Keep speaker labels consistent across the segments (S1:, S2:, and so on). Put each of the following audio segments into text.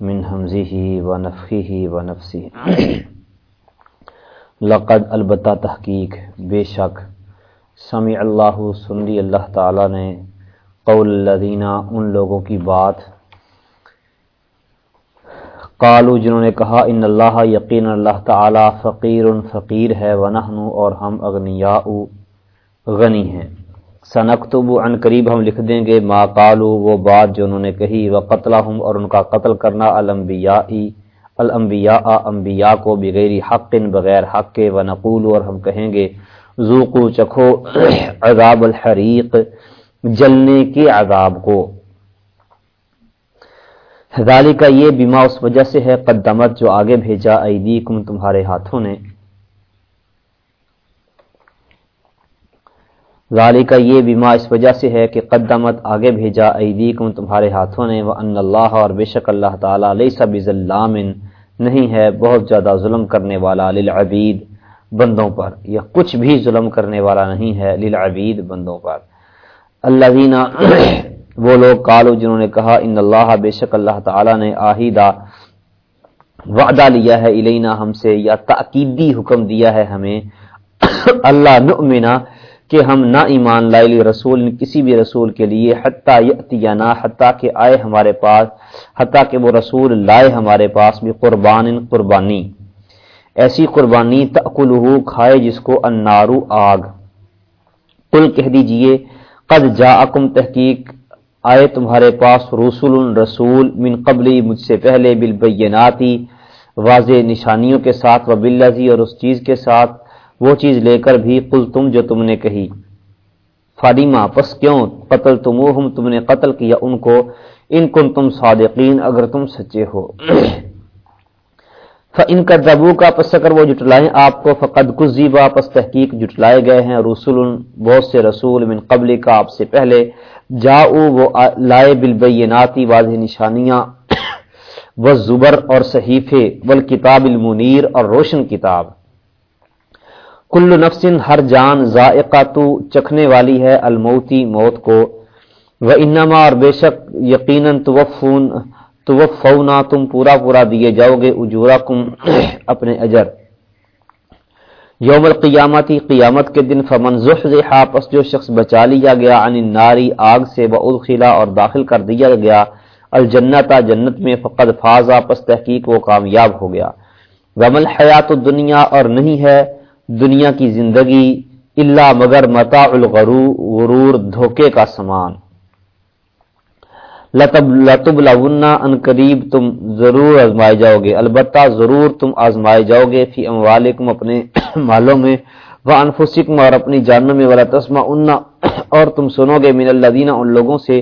S1: من حمزه ونفخه ونفسه لقد البتہ تحقیق، بے شک سمع اللہ سن لی اللہ تعالی نے قول الذین، ان لوگوں کی بات۔ قالو جنہوں نے کہا، ان اللہ، یقین اللہ تعالی، فقیر فقیر ہے، ونحن، اور ہم اغنیاء، غنی ہیں۔ سنکتب عن قریب ہم لکھ دیں گے ما قالو وہ بات جو انہوں نے کہی و قتل اور ان کا قتل کرنا الانبیاء الانبیاء انبیاء کو بغیر حق بغیر حق کے و نقول اور ہم کہیں گے ذوقو چکھو عذاب الحریق، جلنے کے عذاب کو۔ ذالک کا یہ بیما اس وجہ سے ہے، قدمت جو آگے بھیجا ایدیکم تمہارے ہاتھوں نے۔ ظالی کا یہ بیما اس وجہ سے ہے کہ قدمت آگے بھیجا، ایدیکم تمہارے ہاتھوں نے وہ ان اللہ اور بے شک اللہ تعالیٰ علیہ سب نہیں ہے، بہت زیادہ ظلم کرنے والا للعبید بندوں پر۔ یا کچھ بھی ظلم کرنے والا نہیں ہے للعبید بندوں پر۔ اللہ دینا وہ لوگ کالو جنہوں نے کہا، ان اللہ بے شک اللہ تعالیٰ نے آہیدہ وعدہ لیا ہے الینا ہم سے، یا تاکیدی حکم دیا ہے ہمیں۔ اللہ نؤمنا کہ ہم نہ ایمان لائے رسول کسی بھی رسول کے لیے حتیٰ یا نہ حتیٰ کہ آئے ہمارے پاس، حتیٰ کہ وہ رسول لائے ہمارے پاس بھی قربان قربانی۔ ایسی قربانی تقلو کھائے جس کو انارو آگ۔ کل کہہ دیجیے، قد جا تحقیق، آئے تمہارے پاس رسول رسول من قبلی مجھ سے پہلے بالبیناتی، واضح نشانیوں کے ساتھ و بلزی اور اس چیز کے ساتھ۔ وہ چیز لے کر بھی قل تم جو تم نے کہی۔ فادیما پس کیوں قتل تم تم نے قتل کیا ان کو۔ ان کن تم صادقین، اگر تم سچے ہو۔ ان کا دبو کا پس اگر وہ جٹلائیں آپ کو، فقد کزیبا پس تحقیق جٹلائے گئے ہیں۔ رسول، بہت سے رسول من قبل کا آپ سے پہلے۔ جاؤ وہ لائے بالبیناتی، واضح نشانیاں۔ وہ زبر اور صحیفے۔ والکتاب المنیر اور روشن کتاب۔ کل نفسن ہر جان ذائقہ تو چکھنے والی ہے الموتی موت کو۔ وہ انما اور بے شک یقیناً توفون توفونا، تم پورا پورا دیے جاؤ گے اجورا اپنے اجر۔ یوم القیامتی قیامت کے دن فمن زحزحا پس جو شخص بچا لیا گیا، عن الناری آگ سے بادخلا اور داخل کر دیا گیا الجنتا جنت میں فقد فازا پس تحقیق وہ کامیاب ہو گیا۔ ومل حیات الدنیا اور نہیں ہے دنیا کی زندگی اللہ مگر متا الغرو غرور دھوکے کا سامان۔ لطب لطب لونا ان قریب تم ضرور آزمائے جاؤ گے البتہ ضرور تم آزمائے جاؤ گے فی اموالکم اپنے مالوں میں وہ انفسکم اور اپنی جانوں میں والا تسما انا اور تم سنو گے من اللہ دینا ان لوگوں سے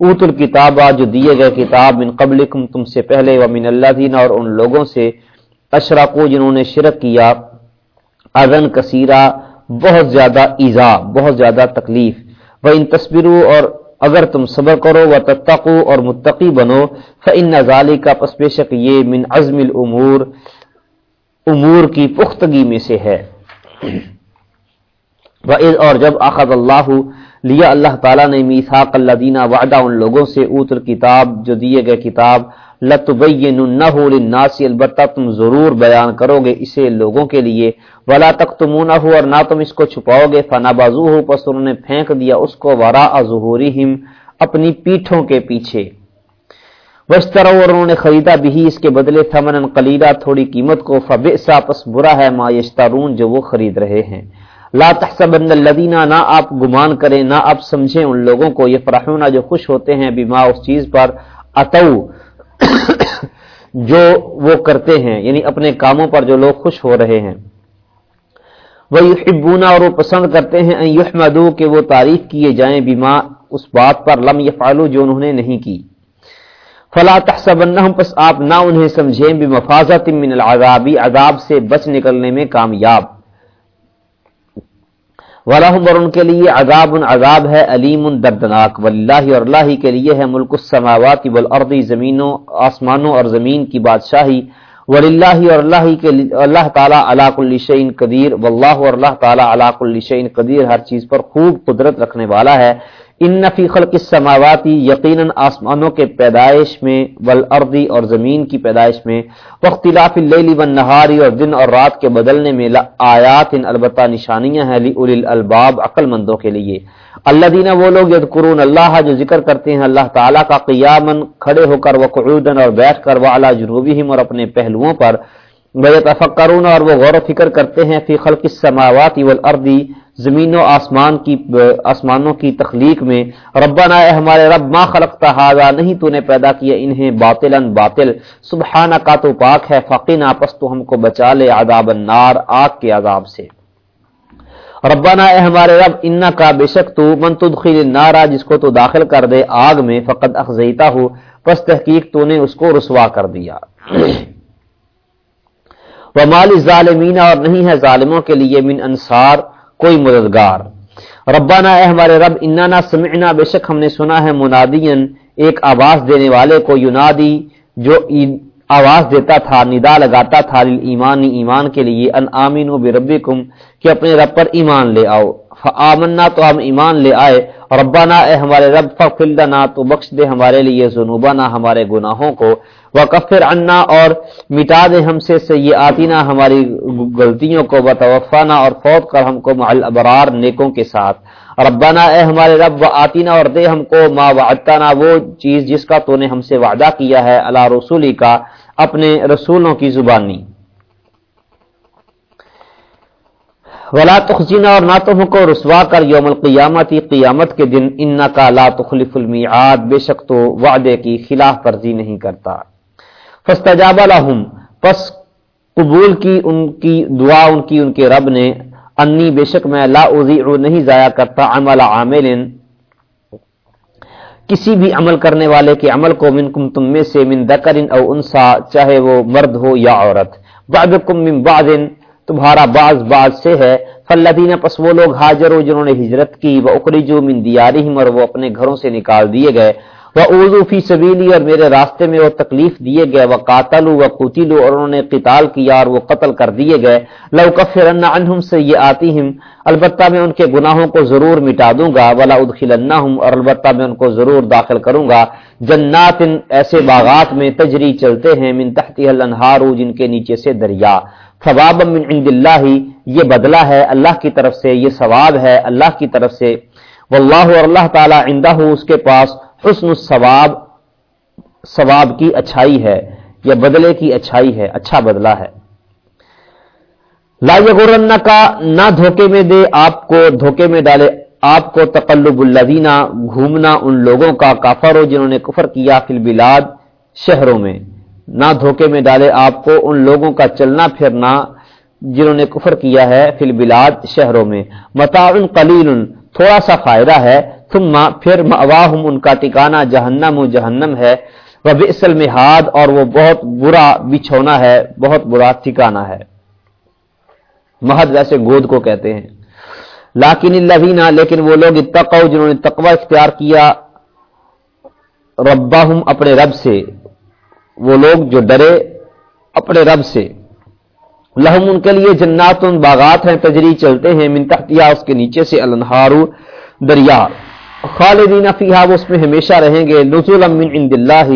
S1: اوت الکتاب، جو دیے گئے کتاب من قبلکم تم سے پہلے، و من اللہ دینا اور ان لوگوں سے اشرقو جنہوں نے شرک کیا۔ ازن کثیرہ، بہت زیادہ ایزا، بہت زیادہ تکلیف۔ وہ ان تصویروں اور اگر تم صبر کرو و تتقو اور متقی بنو فن نظالی کا پس بے شک یہ من عزم الامور، امور کی پختگی میں سے ہے۔ اور جب آخذ اللہ، لیا اللہ تعالیٰ نے میساق اللہ دینا وعدہ ان لوگوں سے، اوت الکتاب، جو دیے گئے کتاب لتبیننہ للناس البتہ تم ضرور بیان کرو گے اسے لوگوں کے لیے۔ ولا تکتمونہ اور نہ تم اس کو چھپاؤ گے۔ فنا فنابازوہ پس انہوں نے پھینک دیا اس کو وراء ظہورہم اپنی پیٹھوں کے پیچھے۔ وشترو اور انہوں نے خریدا بھی اس کے بدلے ثمنا قلیلا تھوڑی قیمت کو۔ فبئسا پس برا ہے ما یشترون جو وہ خرید رہے ہیں۔ لا تحسبن الذین نہ آپ گمان کریں، نہ آپ سمجھیں ان لوگوں کو۔ یہ فرحون جو خوش ہوتے ہیں، بما اس چیز پر اتو جو وہ کرتے ہیں یعنی اپنے کاموں پر جو لوگ خوش ہو رہے ہیں۔ وہ یحبونا اور وہ پسند کرتے ہیں یحمدو، کہ وہ تعریف کیے جائیں بیما اس بات پر لم یفعلو جو انہوں نے نہیں کی۔ فلا تحسبنہم، پس آپ نہ انہیں سمجھیں بمفازت من العذابی، عذاب سے بچ نکلنے میں کامیاب۔ ولاحم اور ان کے لیے عذاب عذاب ہے، علیم دردناک۔ واللہ اور اللہ کے لیے ہے ملک السماوات والارض، زمینوں، آسمانوں اور زمین کی بادشاہی۔ وللہ اور اللہ کے اللہ تعالی علاق کل شیء قدیر۔ واللہ اور اللہ تعالی علاق کل شیء قدیر۔ ہر چیز پر خوب قدرت رکھنے والا ہے۔ ان نفی خلق السماواتی یقیناً آسمانوں کے پیدائش میں والارضی اور زمین کی پیدائش میں، واختلاف اللیل والنہاری اور دن اور رات کے بدلنے میں آیات ان البتہ نشانیاں ہیں لی الالباب عقل مندوں کے لیے۔ اللہ دینا وہ لوگ یذکرون اللہ جو ذکر کرتے ہیں اللہ تعالیٰ کا قیامن کھڑے ہو کر وقعودن اور بیٹھ کر وعلا جنوبہم اور اپنے پہلوؤں پر۔ ویتفکرون اور وہ غور و فکر کرتے ہیں، فی خلق السماوات والارضی زمین و آسمان کی آسمانوں کی تخلیق میں، ربنا اے ہمارے رب، ما خلقتا حاضا نہیں تو نے پیدا کیا انہیں باطلا باطل۔ سبحانہ کا تو پاک ہے، فقینا، پس تو ہم کو بچا لے عذاب النار، آگ کے عذاب سے۔ ربنا اے ہمارے رب انا کا بے شک تو من تدخل النار، جس کو تو داخل کر دے آگ میں، فقد اخزیتا ہو پس تحقیق تو نے اس کو رسوا کر دیا۔ ومال ظالمین اور نہیں ہے ظالموں کے لیے من انصار۔ کوئی مددگار۔ ربنا اے ہمارے رب اننا سمعنا، بے شک ہم نے سنا ہے منادین ایک آواز دینے والے کو ینادی جو آواز دیتا تھا، ندا لگاتا تھا ایمان ایمان کے لیے، ان آمین و بربکم، کہ اپنے رب پر ایمان لے آؤ۔ فآمنا تو ہم ایمان لے آئے، ربنا اے ہمارے رب فغفر لنا، تو بخش دے ہمارے لیے ذنوبنا، ہمارے گناہوں کو، وکفر عنا، اور مٹا دے ہم سے سیئاتنا، ہماری غلطیوں کو، وتوفانا، اور فوت کر ہم کو مع الابرار نیکوں کے ساتھ۔ ربنا اے ہمارے رب و آتینا اور دے ہم کو ما وعدتنا، وہ چیز جس کا تو نے ہم سے وعدہ کیا ہے اللہ رسولی کا، اپنے رسولوں کی زبانی۔ ولا تخزینا اور نہ تو کو رسوا کر یوم القیامت قیامت کے دن ان کا لا تخلف المیعاد بے شک تو وعدے کی خلاف ورزی نہیں کرتا۔ فاستجاب لهم، پس قبول کی ان کی دعا، ان کی، ان کے رب نے، انی بے شک میں لا اضیع نہیں ضائع کرتا عمل عامل، کسی بھی عمل کرنے والے کے عمل کو منکم، تم میں سے من دکر او انسا، چاہے وہ مرد ہو یا عورت۔ بعضکم من بعض تمہارا بعض بعض سے ہے۔ فلدین پس وہ لوگ حاجر جنہوں نے ہجرت کی وہ اخرجو من دیارہم اور وہ اپنے گھروں سے نکال دیے گئے۔ وہ اردو فی سبیلی اور میرے راستے میں وہ تکلیف دیے گئے۔ وہ قاتل و قتلو اور انہوں نے قتال کیا اور وہ قتل کر دیے گئے۔ لو کفرن عنہم سے یہ آتی ہم البتہ میں ان کے گناہوں کو ضرور مٹا دوں گا۔ ولا ادخلنہم اور البتہ میں ان کو ضرور داخل کروں گا۔ جنات ایسے باغات میں تجری چلتے ہیں۔ من تحتی الانہار جن کے نیچے سے دریا۔ ثواب من عند اللہ، یہ بدلہ ہے اللہ کی طرف سے، یہ ثواب ہے اللہ کی طرف سے۔ واللہ اور اللہ تعالی عندہ اس کے پاس حسن الثواب، ثواب کی اچھائی ہے، یا بدلے کی اچھائی ہے اچھا بدلہ ہے۔ لا یغرن کا نہ دھوکے میں دے آپ کو، دھوکے میں ڈالے آپ کو تقلب الذین، گھومنا ان لوگوں کا کافر ہو جنہوں نے کفر کیا، فی البلاد، شہروں میں۔ نہ دھوکے میں ڈالے، آپ کو ان لوگوں کا چلنا پھرنا جنہوں نے کفر کیا ہے فی البلاد شہروں میں۔ متاع قلیل تھوڑا سا فائدہ ہے۔ ثم پھر مواہم ان کا ٹکانا جہنم و جہنم ہے۔ وہ بسل مہاد اور وہ بہت برا بچھونا ہے، بہت برا ٹھکانا ہے۔ مہد ویسے گود کو کہتے ہیں۔ لاکن اللہ لیکن وہ لوگ اتقو جنہوں نے تقوی اختیار کیا، ربہم، اپنے رب سے۔ وہ لوگ جو ڈرے اپنے رب سے۔ لہم ان کے لیے جنات باغات ہیں، تجری چلتے ہیں، من تحتیا اس کے نیچے سے الانہارو دریا۔ خالدین فیہا، وہ اس میں ہمیشہ رہیں گے۔ نزول من عند اللہ،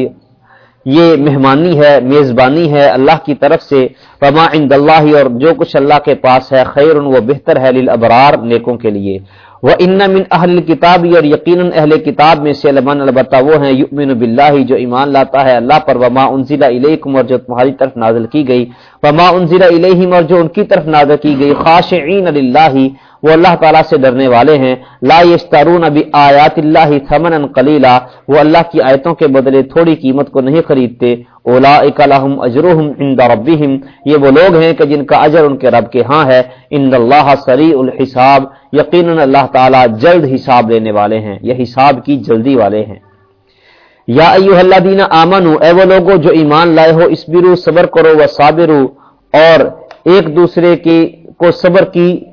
S1: یہ مہمانی ہے، میزبانی ہے، اللہ کی طرف سے۔ وما عند اللہ، اور جو کچھ اللہ کے پاس ہے خیر وہ بہتر ہے، للابرار، نیکوں کے لیے۔ وہ ان من اہل کتاب اور یقیناً اہل کتاب میں سے لمن البتہ وہ ہیں، یؤمن باللہ، جو ایمان لاتا ہے اللہ پر، وما انزل الیکم اور جو تمہاری طرف نازل کی گئی، وما انزل الیہم اور جو ان کی طرف نازل کی گئی خاشعین للہ وہ اللہ تعالیٰ سے ڈرنے والے ہیں۔ لا یشترون ابھی آیات اللہ ثمنا قلیلا وہ اللہ کی آیتوں کے بدلے تھوڑی قیمت کو نہیں خریدتے۔ اولئک لهم اجرهم عند ربهم، یہ وہ لوگ ہیں کہ جن کا اجر ان کے رب کے ہاں ہے۔ ان اللہ سریع الحساب یقینا اللہ تعالیٰ جلد حساب لینے والے ہیں یہ حساب کی جلدی والے ہیں۔ یا ایوہ الذین آمنو، اے وہ لوگو جو ایمان لائے ہو اسبرو صبر کرو و صابرو اور ایک دوسرے کی، کو صبر کی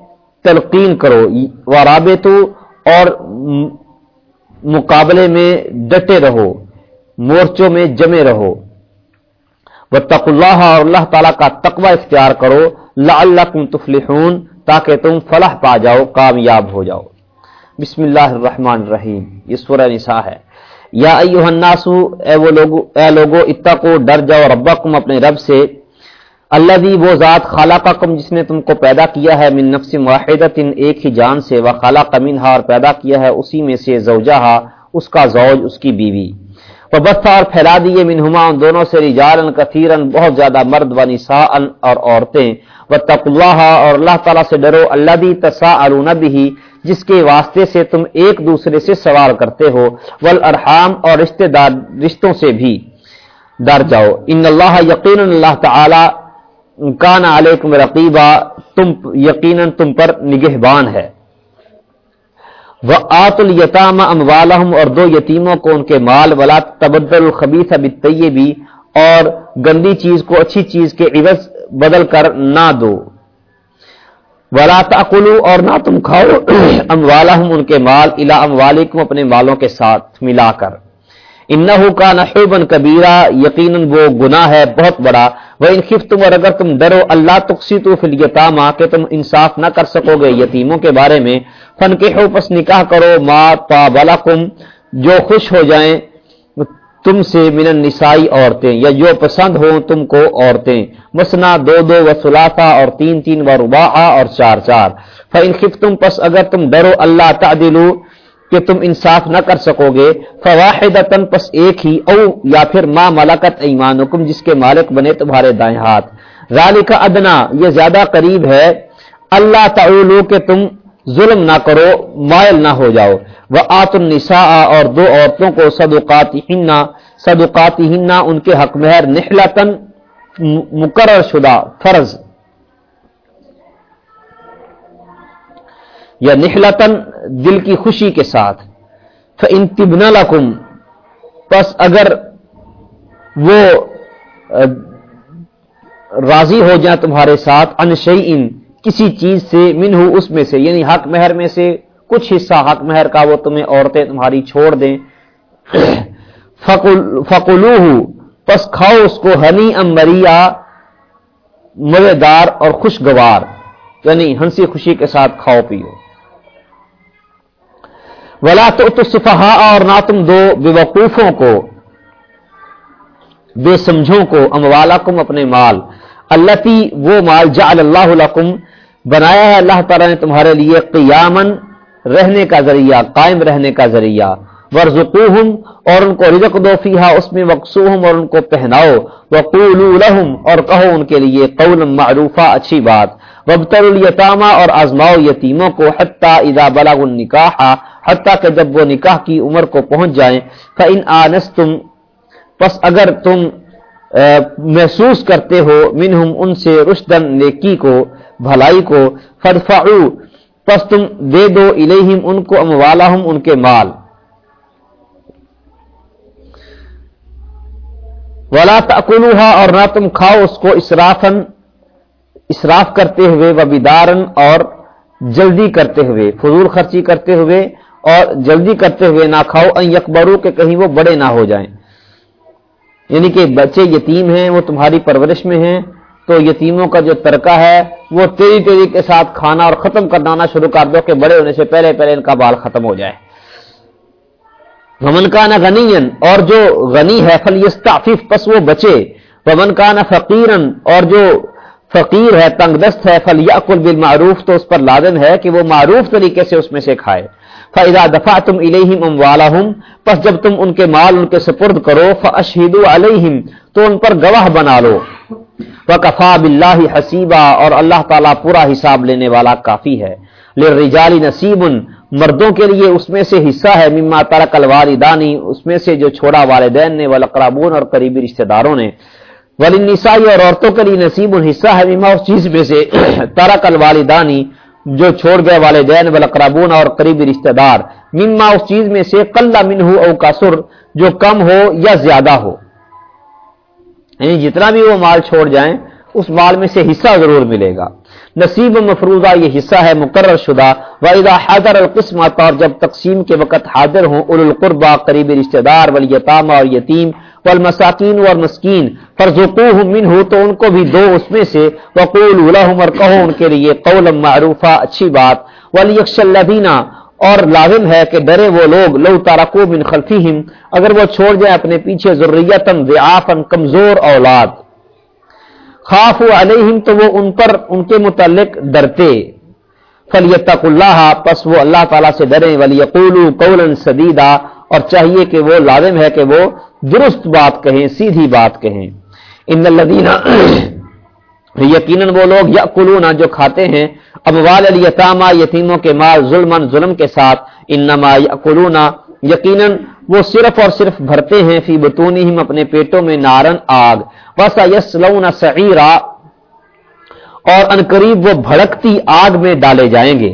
S1: تلقین کرو۔ و رابطو اور مقابلے میں ڈٹے رہو، مورچوں میں جمے رہو۔ وہ تق اللہ اور اللہ تعالیٰ کا تقوی اختیار کرو۔ لا اللہ تفلحون۔ تاکہ تم فلاح پا جاؤ، کامیاب ہو جاؤ۔ بسم اللہ الرحمن الرحیم۔ یہ سورہ نساء ہے۔ یا ایوہ الناس، اے وہ لوگو، اے لوگو، اتقو، ڈر جاؤ، ربکم اپنے رب سے۔ اللہ دی وہ ذات خالقکم جس نے تم کو پیدا کیا ہے، من نفس واحدت ایک ہی جان سے۔ و خالق منہا اور پیدا کیا ہے، اسی میں سے زوجہا، اس کا زوج، اس کی بیوی۔ وبسا اور پھیلا دیے منہما، ان دونوں سے رجالن کثیرن بہت زیادہ مرد و نساء اور عورتیں۔ وتق اللہ اور اللہ تعالیٰ سے ڈرو اللہ دی تسا بھی جس کے واسطے سے تم ایک دوسرے سے سوال کرتے ہو۔ ول ارحام اور رشتے دار، رشتوں سے بھی ڈر جاؤ۔ ان اللہ یقین اللہ تعالی کان علیکم رقیبہ تم یقیناً تم پر نگہبان ہے۔ وہ آت التام ام اور دو یتیموں کو ان کے مال ولا تبدل الخبیث بھی اور گندی چیز کو اچھی چیز کے عوض بدل کر نہ دو۔ ولا تاکلو اور نہ تم کھاؤ ام ان کے مال الا اموالکم اپنے مالوں کے ساتھ ملا کر۔ انہو کا نحوبن کبیرہ، یقیناً وہ گناہ ہے بہت بڑا۔ وہ انخف تم اور اگر تم ڈرو، اللہ تقسی تو فلیتاما کہ تم انصاف نہ کر سکو گے یتیموں کے بارے میں۔ فن کے پس نکاح کرو، ما پا بلکم جو خوش ہو جائیں۔ تم سے من النسائی عورتیں، یا جو پسند ہوں تم کو عورتیں۔ مسنا دو دو و سلافا اور تین تین و ربا اور چار چار۔ فن خف تم پس اگر تم ڈرو، اللہ تعدلو کہ تم انصاف نہ کر سکو گے فواہد پس ایک ہی، او، یا پھر ما ملکت ایمانکم، جس کے مالک بنے تمہارے دائیں ہاتھ۔ ذالک ادنا، یہ زیادہ قریب ہے۔ اللہ تعولو کہ تم ظلم نہ کرو، مائل نہ ہو جاؤ۔ وہ آت النساء، اور دو عورتوں کو صدقات ہننا صدقات ہننا ان کے حق مہر نحلتن مقرر شدہ، فرض۔ یا نحلتن دل کی خوشی کے ساتھ۔ فن لکم پس اگر وہ راضی ہو جائیں تمہارے ساتھ ان کسی چیز سے من اس میں سے یعنی حق مہر میں سے، کچھ حصہ حق مہر کا وہ تمہیں عورتیں تمہاری چھوڑ دیں۔ فکلو پس کھاؤ اس کو ہنی امریا، مزیدار اور خوشگوار یعنی ہنسی خوشی کے ساتھ کھاؤ پیو۔ ولا تو صفحا اور نہ تم دو بے وقوفوں کو بے سمجھوں کو اموالا کم اپنے مال۔ اللہ وہ مال جا اللہ بنایا ہے اللہ تعالیٰ نے تمہارے لیے قیامن رہنے کا ذریعہ، قائم رہنے کا ذریعہ۔ ورژم اور ان کو رزق دو فیحا اس میں وقصوہم اور ان کو پہناؤ۔ وقول لہم اور کہو ان کے لیے قول معروفہ اچھی بات۔ وبتر الیتامہ اور آزماؤ یتیموں کو حتیٰ اذا بلغ النکاح حتیٰ کہ جب وہ نکاح کی عمر کو پہنچ جائیں، فَإِنْ آنَسْتُمْ، پس اگر تم محسوس کرتے ہو، منہم ان سے رشدن نیکی کو، بھلائی کو فدفعو پس تم دے دو الیہم ان کو اموالہم ان کے مال۔ ولا تأکلوها اور نہ تم کھاؤ اس کو اسرافن اسراف کرتے ہوئے و بیدارن اور جلدی کرتے ہوئے، فضول خرچی کرتے ہوئے۔ اور جلدی کرتے ہوئے نہ کھاؤ، ان یکبرو کہ کہیں وہ بڑے نہ ہو جائیں۔ یعنی کہ بچے یتیم ہیں، وہ تمہاری پرورش میں ہیں، تو یتیموں کا جو ترکہ ہے، وہ تیری تیری کے ساتھ کھانا اور ختم کرنا شروع کر دو کہ بڑے ہونے سے پہلے پہلے ان کا بال ختم ہو جائے۔ ومن کا نہ غنی، اور جو غنی ہے فلیستعفف پس وہ بچے۔ ومن کا نہ فقیرن اور جو فقیر ہے تنگ دست ہے فل یاقل بالمعروف، تو اس پر لازم ہے کہ وہ معروف طریقے سے اس میں سے کھائے۔ فضا دفاع تم الہم ام والا پس جب تم ان کے مال ان کے سپرد کرو فشید علیہم تو ان پر گواہ بنا لو۔ وہ کفا بلّہ حسیبہ اور اللہ تعالیٰ پورا حساب لینے والا کافی ہے۔ لرجالی نصیب مردوں کے لیے اس میں سے حصہ ہے۔ مما ترک الوالدانی اس میں سے جو چھوڑا والدین نے ولقرابون اور قریبی رشتہ داروں نے۔ ولنسائی اور عورتوں کے لیے نصیب حصہ ہے۔ مما اس چیز میں سے ترک الوالدانی جو چھوڑ گئے والدین والاقربون اور قریبی رشتہ دار، مما اس چیز میں سے قلہ من ہو او کاسر جو کم ہو یا زیادہ ہو۔ یعنی جتنا بھی وہ مال چھوڑ جائیں، اس مال میں سے حصہ ضرور ملے گا۔ نصیب مفروضہ یہ حصہ ہے مقرر شدہ۔ واحدہ حاضر القسمت اور جب تقسیم کے وقت حاضر ہوں اول القربہ قریبی رشتہ دار ولیتامہ اور یتیم والمساکین اور مسکین فرزقوہم منہ تو ان کو بھی دو اس میں سے وقول لهم اور کہو ان کے لیے قولا معروفا، اچھی بات ولیکش الذین اور لازم ہے کہ ڈرے وہ لوگ، لو تارکو بن خلفیہم اگر وہ چھوڑ جائیں اپنے پیچھے ضروریتن ضعافن کمزور اولاد۔ خاف علیہم، تو وہ ان پر، ان کے متعلق ڈرتے۔ فلیتق اللہ پس وہ اللہ تعالیٰ سے ڈریں۔ ولی قولا سدیدہ اور چاہیے کہ وہ لازم ہے کہ وہ درست بات کہیں، سیدھی بات کہیں۔ ان الذین، یقیناً وہ لوگ یا جو کھاتے ہیں اب والیتامہ یتیموں کے مال ظلم ظلم کے ساتھ، انما یا یقیناً وہ صرف اور صرف بھرتے ہیں، فی بطونہم، اپنے پیٹوں میں نارن آگ۔ وسا یسلون سعیرا اور انقریب وہ بھڑکتی آگ میں ڈالے جائیں گے۔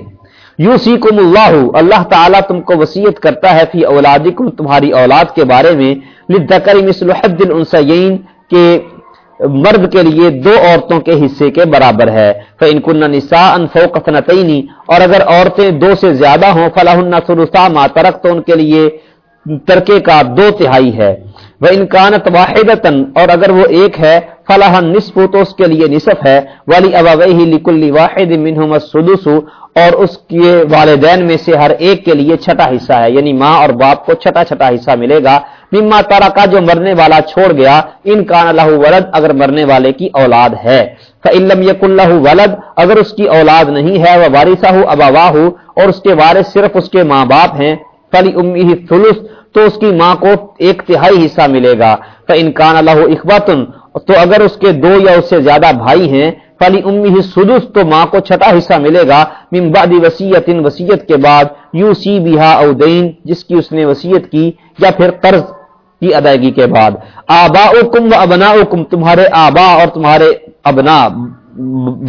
S1: یو اللہ اللہ تعالیٰ تم کو وسیعت کرتا ہے، فی اولادکم، تمہاری اولاد کے بارے میں لدکری مثل حد الانسین کہ مرد کے لیے دو عورتوں کے حصے کے برابر ہے۔ فَإِن كُنَّ نِسَاءً فَوْقَ اثْنَتَيْنِ، اور اگر عورتیں دو سے زیادہ ہوں، فَلَهُنَّ ثُلُثَا مَا تَرَكْ تو ان کے لیے ترکے کا دو تہائی ہے۔ وہ انکانت واحد اور اگر وہ ایک ہے فلاح نصف تو اس کے لیے نصف ہے والی ابوی لکل واحد منہم السدس اور اس کے والدین میں سے ہر ایک کے لیے چھٹا حصہ ہے یعنی ماں اور باپ کو چھٹا چھٹا حصہ ملے گا۔ مما تارا کا جو مرنے والا چھوڑ گیا ان کان اللہ ولد، اگر مرنے والے کی اولاد ہے۔ فعلم یق اللہ ولد، اگر اس کی اولاد نہیں ہے وہ وارثہ ہو ابا اور اس کے وارث صرف اس کے ماں باپ ہیں۔ فلی امی ثلث تو اس کی ماں کو ایک تہائی حصہ ملے گا۔ تو انکان اللہ اخباتن تو اگر اس کے دو یا اس سے زیادہ بھائی ہیں فلی امی ہی سدس تو ماں کو چھٹا حصہ ملے گا۔ من بعد وسیعت وسیعت کے بعد یو سی بیہا او دین، جس کی اس نے وسیعت کی، یا پھر قرض کی ادائیگی کے بعد۔ آبا کم و ابنا کم تمہارے آبا اور تمہارے ابنا،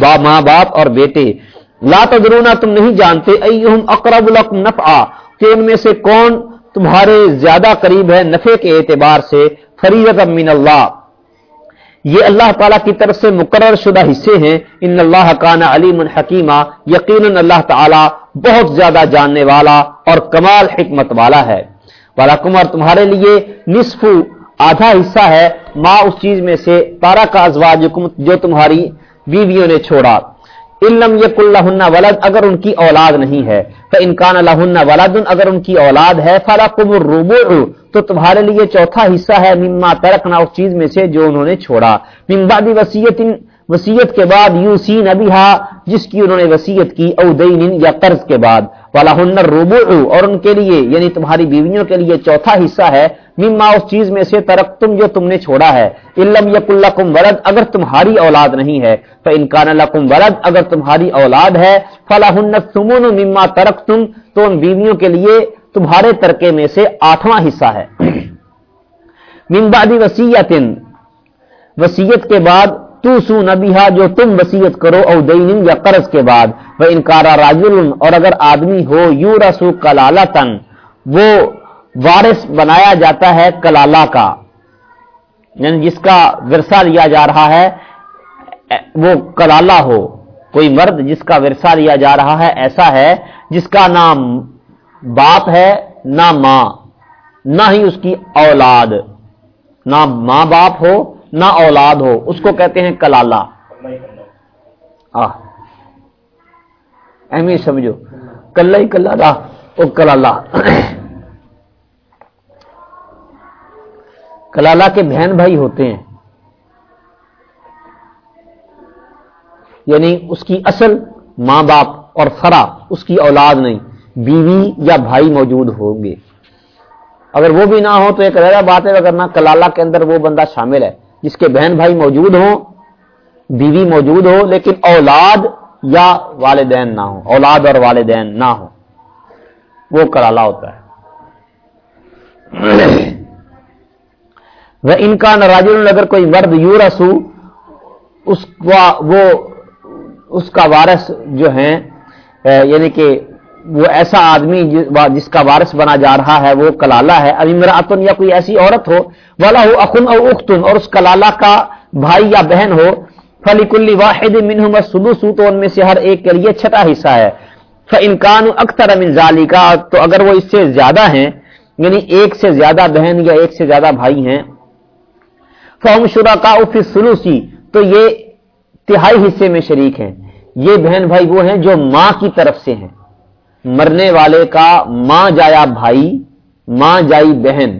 S1: با، ماں باپ اور بیٹے۔ لا تدرونا تم نہیں جانتے، ایہم اقرب لکم نفعا، کہ ان میں سے کون تمہارے زیادہ قریب ہے نفع کے اعتبار سے فریضت من اللہ۔ یہ اللہ تعالیٰ کی طرف سے مقرر شدہ حصے ہیں۔ ان اللہ کان علیم حکیمہ۔ یقیناً اللہ تعالیٰ بہت زیادہ جاننے والا اور کمال حکمت والا ہے۔ والا کمر تمہارے لیے نصف آدھا حصہ ہے۔ ماں اس چیز میں سے، تارا کا ازواج جو تمہاری بیویوں نے چھوڑا۔ علم یق اللہ ولد، اگر ان کی اولاد نہیں ہے تو انکان اللہ ولد، اگر ان کی اولاد ہے فلا کم تو تمہارے لیے چوتھا حصہ ہے، مما ترکنا اس چیز میں سے جو انہوں نے چھوڑا۔ ممبادی وسیعت وسیعت کے بعد یو سین ابھی جس کی انہوں نے وسیعت کی او دین یا قرض کے بعد۔ والا ہنر روبو اور ان کے لیے یعنی تمہاری بیویوں کے لیے چوتھا حصہ ہے، مما اس چیز میں سے ترک تم جو تم نے چھوڑا ہے۔ علم یق اللہ ورد اگر تمہاری اولاد نہیں ہے تو انکان القم ورد اگر تمہاری اولاد ہے فلاح تمون مما ترک تم تو ان بیویوں کے لیے تمہارے ترکے میں سے آٹھواں حصہ ہے۔ ممبادی وسیعت وسیعت کے بعد تو سو نبیہ جو تم وسیعت کرو او دین یا قرض کے بعد وہ انکارا راجل اور اگر آدمی ہو یو رسو کلالا تن وہ وارث بنایا جاتا ہے کلالا کا۔ یعنی جس کا ورثہ لیا جا رہا ہے، وہ کلالا ہو۔ کوئی مرد جس کا ورثہ لیا جا رہا ہے، ایسا ہے جس کا نام باپ ہے، نہ ماں، نہ ہی اس کی اولاد۔ نہ ماں باپ ہو نہ اولاد ہو، اس کو کہتے ہیں کلالا اہمیت سمجھو۔ کل ہی کلا دا وہ کلالا کلالا کے بہن بھائی ہوتے ہیں۔ یعنی اس کی اصل ماں باپ اور فرا، اس کی اولاد نہیں، بیوی یا بھائی موجود ہوں گے۔ اگر وہ بھی نہ ہو تو ایک رہا بات ہے اگر نہ کلالا کے اندر وہ بندہ شامل ہے۔ جس کے بہن بھائی موجود ہوں، بیوی موجود ہو، لیکن اولاد یا والدین نہ ہو اولاد اور والدین نہ ہو وہ کرالا ہوتا ہے۔ وہ ان کا ناراج اگر کوئی مرد یو رسو اس کا وہ، اس کا وارث جو ہے یعنی کہ وہ ایسا آدمی جس کا وارث بنا جا رہا ہے، وہ کلالا ہے۔ امراتن یا کوئی ایسی عورت ہو والا ہو اخن اور اختن اور اس کلالا کا بھائی یا بہن ہو فلی کلی واحد منہ سدو تو ان میں سے ہر ایک کے لیے چھٹا حصہ ہے۔ انکان اختر امن ظالی کا تو اگر وہ اس سے زیادہ ہیں یعنی ایک سے زیادہ بہن یا ایک سے زیادہ بھائی ہیں فہم شرا کا سلوسی تو یہ تہائی حصے میں شریک ہیں۔ یہ بہن بھائی وہ ہیں جو ماں کی طرف سے ہیں۔ مرنے والے کا ماں جایا بھائی، ماں جائی بہن۔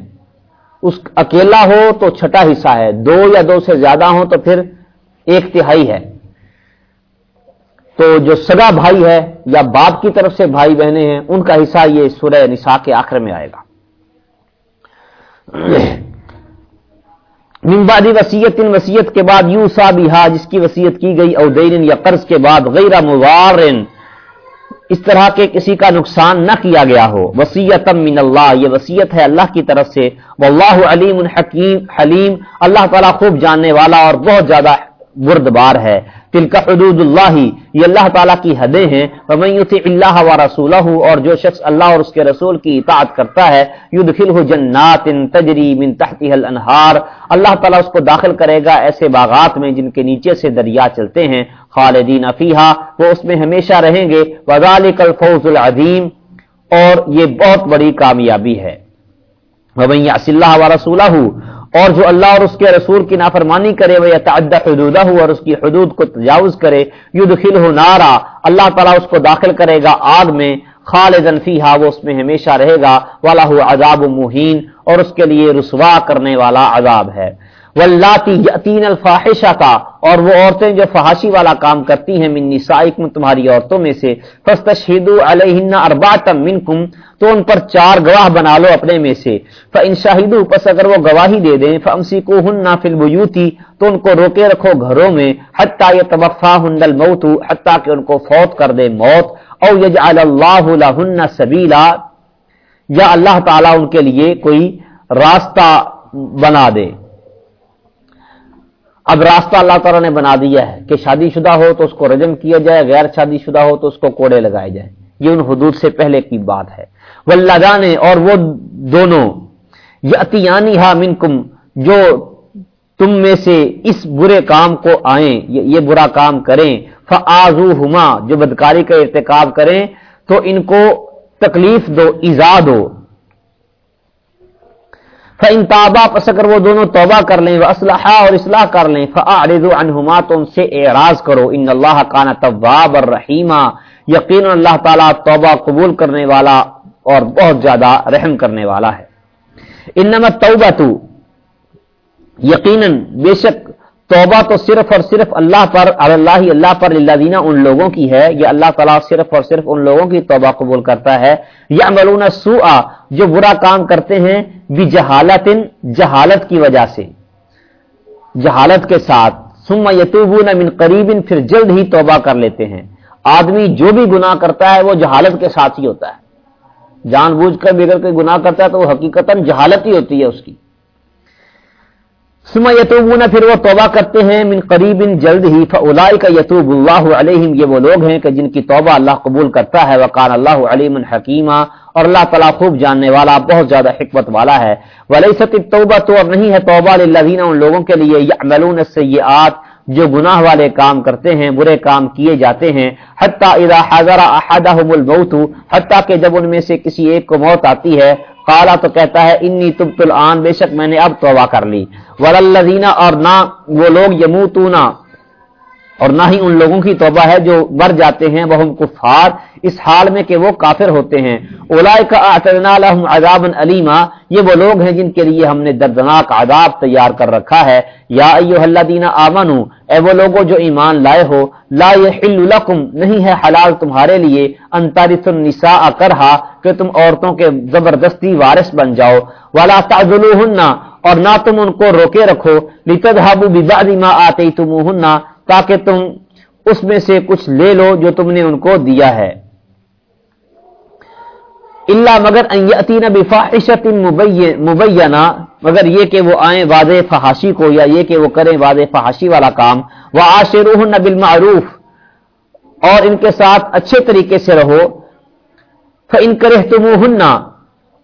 S1: اس اکیلا ہو تو چھٹا حصہ ہے، دو یا دو سے زیادہ ہو تو پھر ایک تہائی ہے۔ تو جو سگا بھائی ہے یا باپ کی طرف سے بھائی بہنیں ہیں، ان کا حصہ یہ سورہ نساء کے آخر میں آئے گا۔ نمبادی وسیعت ان وسیعت کے بعد یو سا جس کی وسیعت کی گئی، اودین یا قرض کے بعد غیر موارن۔ اس طرح کے کسی کا نقصان نہ کیا گیا ہو۔ وسیعت من اللہ، یہ وسیعت ہے اللہ کی طرف سے۔ واللہ علیم الحکیم حلیم، اللہ تعالیٰ خوب جاننے والا اور بہت زیادہ بردبار ہے۔ تل حدود اللہ یہ اللہ تعالیٰ کی حدیں ہیں۔ اللہ و رسول اور جو شخص اللہ اور اس کے رسول کی اطاعت کرتا ہے، یدخلہ جنات تجری من الانہار۔ اللہ تعالیٰ اس کو داخل کرے گا ایسے باغات میں جن کے نیچے سے دریا چلتے ہیں۔ خالدین افیحا وہ اس میں ہمیشہ رہیں گے۔ وذالک الفوز العظیم، اور یہ بہت بڑی کامیابی ہے۔ اللہ و رسولہ اور جو اللہ اور اس کے رسول کی نافرمانی کرے، وہ تعدہ حدود اور اس کی حدود کو تجاوز کرے یدخل نارا، اللہ تعالیٰ اس کو داخل کرے گا آگ میں خالدن فیہا، وہ اس میں ہمیشہ رہے گا والا عذاب مہین اور اس کے لیے رسوا کرنے والا عذاب ہے۔ ولاتی یتین الفاحشہ کا اور وہ عورتیں جو فحاشی والا کام کرتی ہیں من نسائکم، تمہاری عورتوں میں سے فاستشهدوا علیہن اربعۃ منکم تو ان پر چار گواہ بنا لو اپنے میں سے۔ فان شاهدوا پس اگر وہ گواہی دے دیں فامسکوهن فی البیوت تو ان کو روکے رکھو گھروں میں، حتی یتوفاهن الموت، حتی کہ ان کو فوت کر دے موت او یجعل اللہ لهن سبیلا یا اللہ تعالی ان کے لیے کوئی راستہ بنا دے۔ اب راستہ اللہ تعالیٰ نے بنا دیا ہے کہ شادی شدہ ہو تو اس کو رجم کیا جائے، غیر شادی شدہ ہو تو اس کو کوڑے لگائے جائے یہ ان حدود سے پہلے کی بات ہے۔ وہ جانے اور وہ دونوں یتیانی ہا منکم، جو تم میں سے اس برے کام کو آئیں، یہ برا کام کریں فآزو ہما جو بدکاری کا ارتکاب کریں، تو ان کو تکلیف دو، ایزا دو۔ فن تابا پس اگر وہ دونوں توبہ کر لیں وہ اسلحہ اور اصلاح کر لیں فعرض عنہما تو ان سے اعراض کرو ان اللہ کان طواب رحیمہ یقین اللہ تعالیٰ توبہ قبول کرنے والا اور بہت زیادہ رحم کرنے والا ہے۔ انما توبہ تو یقیناً، بے شک توبہ تو صرف اور صرف اللہ پر اللہ اللہ پر اللہ دینا ان لوگوں کی ہے، یہ اللہ تعالیٰ صرف اور صرف ان لوگوں کی توبہ قبول کرتا ہے۔ یا ملون سو جو برا کام کرتے ہیں بھی جہالت جہالت کی وجہ سے۔ جہالت کے ساتھ سما یتوبون من قریب، پھر جلد ہی توبہ کر لیتے ہیں۔ آدمی جو بھی گناہ کرتا ہے، وہ جہالت کے ساتھ ہی ہوتا ہے۔ جان بوجھ کر بھی اگر کوئی گناہ کرتا ہے، تو وہ حقیقت جہالت ہی ہوتی ہے اس کی۔ سما یتوبون، پھر وہ توبہ کرتے ہیں من قریب جلد ہی فلائی کا یتوب اللہ علیہم، یہ وہ لوگ ہیں کہ جن کی توبہ اللہ قبول کرتا ہے وقان اللہ علیم حکیمہ، اور اللہ تعالیٰ خوب جاننے والا، بہت زیادہ حکمت والا ہے۔ ولیست توبہ تو اور نہیں ہے توبہ للذین، ان لوگوں کے لیے، یعملون السیئات، جو گناہ والے کام کرتے ہیں، برے کام کیے جاتے ہیں۔ حتیٰ اذا حضر احدہم الموت، حتیٰ کہ جب ان میں سے کسی ایک کو موت آتی ہے کالا تو کہتا ہے، انی تبت الان، بے شک میں نے اب توبہ کر لی۔ وللذین، اور نہ وہ لوگ یموتونا اور نہ ہی ان لوگوں کی توبہ ہے جو مر جاتے ہیں وہ کفار۔ اس حال میں کہ وہ کافر ہوتے ہیں۔ لهم عذاب علیما یہ وہ لوگ ہیں جن کے لیے ہم نے دردناک عذاب تیار کر رکھا ہے۔ یا ایوہ الذین آمنو، اے وہ لوگوں جو ایمان لائے ہو، لا یحل لکم، نہیں ہے حلال تمہارے لیے، ان ترث النساء کرہا، کہ تم عورتوں کے زبردستی وارث بن جاؤ۔ ولا تعذلوهن اور نہ تم ان کو روکے رکھو۔ لتذهبوا ببعض ما آتیتموهن تاکہ تم اس میں سے کچھ لے لو جو تم نے ان کو دیا ہے۔ اللہ مگر بفاحشت مبینہ، مگر یہ کہ وہ آئیں واضح فحاشی کو یا یہ کہ وہ کریں واضح فحاشی والا کام وہ آشروح بالمعروف، اور ان کے ساتھ اچھے طریقے سے رہو ان کرے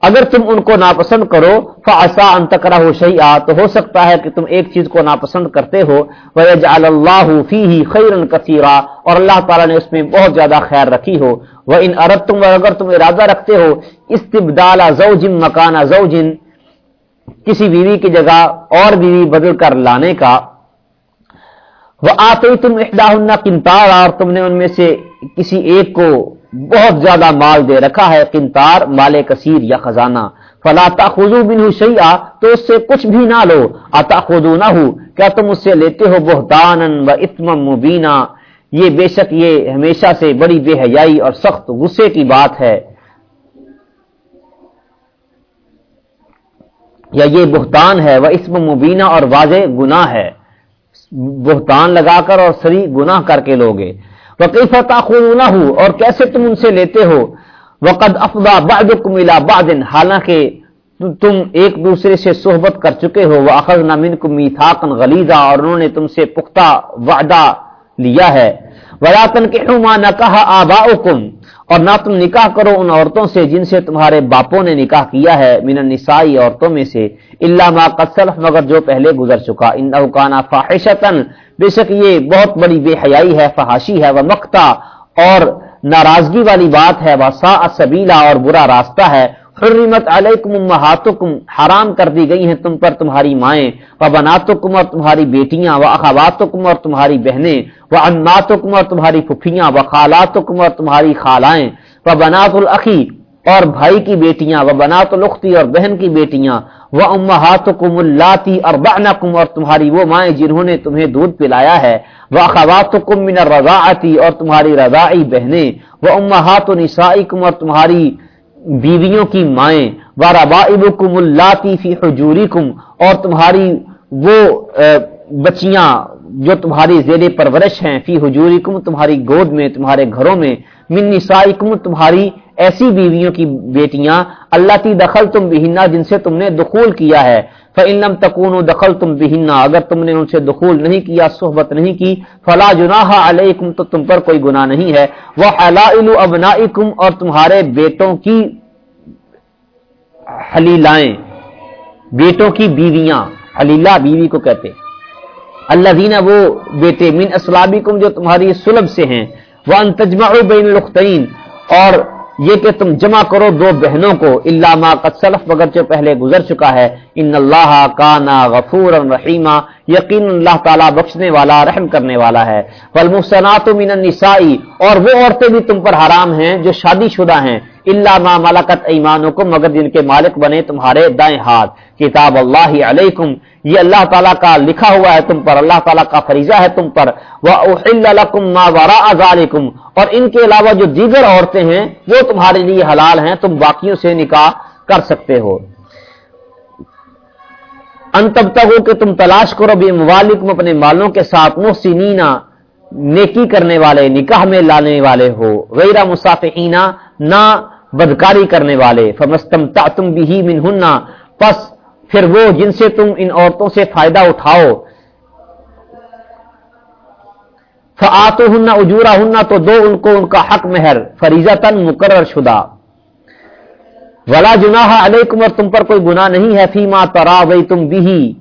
S1: اگر تم ان کو ناپسند کرو فاسا انتقرا ہو شہی تو ہو سکتا ہے کہ تم ایک چیز کو ناپسند کرتے ہو ویج اللہ فی خیرن کثیرا اور اللہ تعالیٰ نے اس میں بہت زیادہ خیر رکھی ہو۔ وہ ان ارب تم اگر تم ارادہ رکھتے ہو، استبدال زوجن مکان زوجن کسی بیوی کی جگہ اور بیوی بدل کر لانے کا۔ وہ آتے تم احداء کنتار اور تم نے ان میں سے کسی ایک کو بہت زیادہ مال دے رکھا ہے قنتار مال کثیر یا خزانہ۔ فلا خزو بن شیا تو اس سے کچھ بھی نہ لو۔ اتا کیا تم اس سے لیتے ہو بہتان و اتم مبینہ یہ بے شک یہ ہمیشہ سے بڑی بے حیائی اور سخت غصے کی بات ہے۔ یا یہ بہتان ہے وہ اسم مبینہ اور واضح گناہ ہے۔ بہتان لگا کر اور سری گناہ کر کے لوگے۔ وقیف تاخونہ اور کیسے تم ان سے لیتے ہو؟ وقد افدا بعد ملا بادن حالانکہ تم ایک دوسرے سے صحبت کر چکے ہو۔ وہ اخذ نامن کو میتھاکن غلیزہ اور انہوں نے تم سے پختہ وعدہ لیا ہے۔ ولا تنكحوا ما نكح آباؤكم۔ اور نہ تم نکاح کرو ان عورتوں سے جن سے تمہارے باپوں نے نکاح کیا ہے من النسائی عورتوں میں سے اللہ ما قصل مگر جو پہلے گزر چکا۔ ان اوکانا فاحشتن بے شک یہ بہت بڑی بے حیائی ہے، فحاشی ہے وہ مکتا اور ناراضگی والی بات ہے وہ سا سبیلا، اور برا راستہ ہے۔ حرمت علیکم امہاتکم، حرام کر دی گئی ہیں تم پر تمہاری مائیں و بناتکم اور تمہاری بیٹیاں و اخواتکم اور تمہاری بہنیں و اماتکم اور تمہاری پھپھیاں و خالاتکم اور تمہاری خالائیں و بنات الاخی اور بھائی کی بیٹیاں و بنات الاختی اور بہن کی بیٹیاں و امہاتکم اللاتی اربعنکم اور تمہاری وہ مائیں جنہوں نے تمہیں دودھ پلایا ہے وہ اخواتکم من الرضاعتی اور تمہاری رضاعی بہنیں وہ امہات نسائکم اور تمہاری بیویوں کی مائیں واربائبکم اللاتی فی حجوریکم اور تمہاری وہ بچیاں جو تمہاری زیر پرورش ہیں فی حجوریکم تمہاری گود میں، تمہارے گھروں میں، من نسائکم تمہاری ایسی بیویوں کی بیٹیاں اللہ تی دخل تم بہنا جن سے تم نے دخول کیا ہے فعلم تکون دخل تم بہنا اگر تم نے ان سے دخول نہیں کیا، صحبت نہیں کی، فلا جناح علیکم تو تم پر کوئی گناہ نہیں ہے۔ وہ حلائل ابنائکم اور تمہارے بیٹوں کی حلیلائیں، بیٹوں کی بیویاں، حلیلہ بیوی کو کہتے اللہ دینا وہ بیٹے، من اسلابکم جو تمہاری سلب سے ہیں۔ وہ انتجمع بین الختین اور یہ کہ تم جمع کرو دو بہنوں کو اللہ ما قد سلف، مگر جو پہلے گزر چکا ہے۔ ان اللہ کانا غفور رحیمہ یقین اللہ تعالیٰ بخشنے والا، رحم کرنے والا ہے۔ والمحسنات من النسائی اور وہ عورتیں بھی تم پر حرام ہیں جو شادی شدہ ہیں۔ اللہ ما ملکت ایمانکم، مگر جن کے مالک بنے تمہارے دائیں ہاتھ۔ کتاب اللہ علیکم، یہ اللہ تعالیٰ کا لکھا ہوا ہے تم پر، اللہ تعالیٰ کا فریضہ ہے تم پر۔ ما اور ان کے علاوہ جو دیگر عورتیں ہیں وہ تمہارے لیے حلال ہیں، تم باقیوں سے نکاح کر سکتے ہو۔ ان تب تک ہو کہ تم تلاش کرو بھی موالکم اپنے مالوں کے ساتھ محسنینا نیکی کرنے والے، نکاح میں لانے والے ہو۔ غیر مسافینہ نہ بدکاری کرنے والے، فمستم تم بھی منہن پس پھر وہ جن سے تم ان عورتوں سے فائدہ اٹھاؤ۔ فآتو ہننا اجورا ہننا تو دو ان کو ان کا حق مہر فریضہ تن مقرر شدہ۔ ولا جناح علیکم اور تم پر کوئی گناہ نہیں ہے فیما ترا وئی تم بھی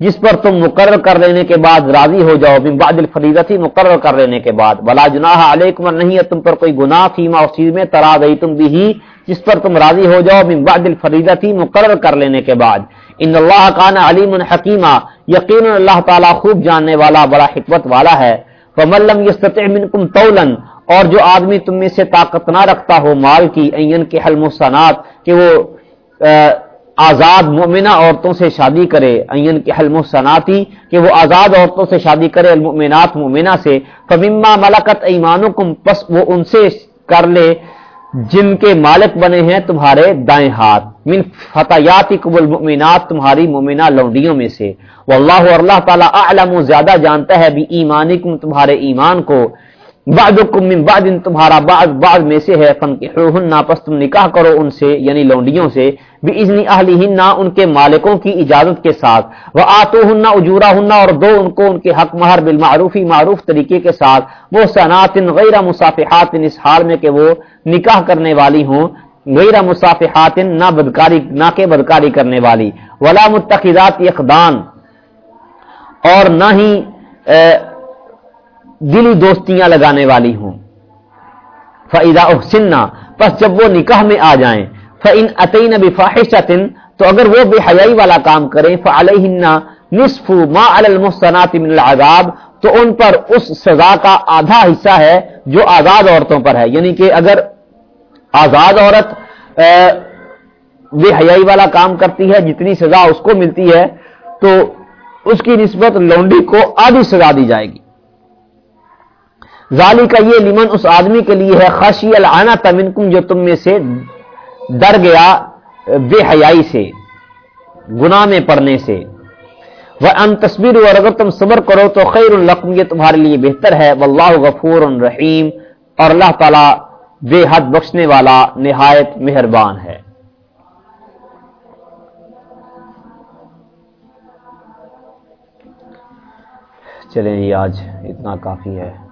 S1: جس پر تم مقرر کر لینے کے بعد راضی ہو جاؤ، من بعد الفریضتی مقرر کر لینے کے بعد۔ ولا جناح علیکم اور نہیں ہے تم پر کوئی گناہ، فیما اس چیز میں ترا وئی تم بھی جس پر تم راضی ہو جاؤ، من بعد الفریضتی مقرر کر لینے کے بعد۔ ان اللہ کان علیم حکیمہ یقین اللہ تعالیٰ خوب جاننے والا، بڑا حکمت والا ہے۔ فملم یستطع منکم تولن اور جو آدمی تم میں سے طاقت نہ رکھتا ہو، مال کی این کے حل مسنات کہ وہ آزاد مومنہ عورتوں سے شادی کرے این کے حل مسناتی کہ وہ آزاد عورتوں سے شادی کرے المؤمنات مومنہ سے، فمما ملکت ایمانکم، پس وہ ان سے کر لے جن کے مالک بنے ہیں تمہارے دائیں ہاتھ۔ من فتحیات قبول المؤمنات، تمہاری مومنہ لونڈیوں میں سے۔ واللہ اور اللہ تعالیٰ اعلم زیادہ جانتا ہے بھی ایمانکم، تمہارے ایمان کو۔ بعدکم من بعد ان تمہارا بعض بعض میں سے ہے فن کے پس تم نکاح کرو ان سے یعنی لونڈیوں سے بھی ازنی اہلی ان کے مالکوں کی اجازت کے ساتھ وہ آتو ہننا اجورا ہننا اور دو ان کو ان کے حق مہر بالمعروفی معروف طریقے کے ساتھ وہ صنعت غیر مسافحات اس حال میں کہ وہ نکاح کرنے والی ہوں غیر مسافحات نہ بدکاری، نہ کہ بدکاری کرنے والی، ولا متخذات اقدان اور نہ ہی دلی دوستیاں لگانے والی ہوں۔ فعدا احسنہ پس جب وہ نکاح میں آ جائیں فن عطین بفاحش تو اگر وہ بے حیائی والا کام کریں فعلیہ نصف ما المحسنات من العذاب، تو ان پر اس سزا کا آدھا حصہ ہے جو آزاد عورتوں پر ہے۔ یعنی کہ اگر آزاد عورت بے حیائی والا کام کرتی ہے، جتنی سزا اس کو ملتی ہے، تو اس کی نسبت لونڈی کو آدھی سزا دی جائے گی۔ ظالی کا یہ لمن اس آدمی کے لیے ہے خاشی العنا تمنکم جو تم میں سے ڈر گیا، بے حیائی سے، گناہ میں پڑنے سے۔ وہ ان تصویر اور اگر تم صبر کرو تو خیر القم یہ تمہارے لیے بہتر ہے۔ واللہ غفور رحیم اور اللہ تعالی بے حد بخشنے والا نہایت مہربان ہے۔ چلیں جی آج اتنا کافی ہے۔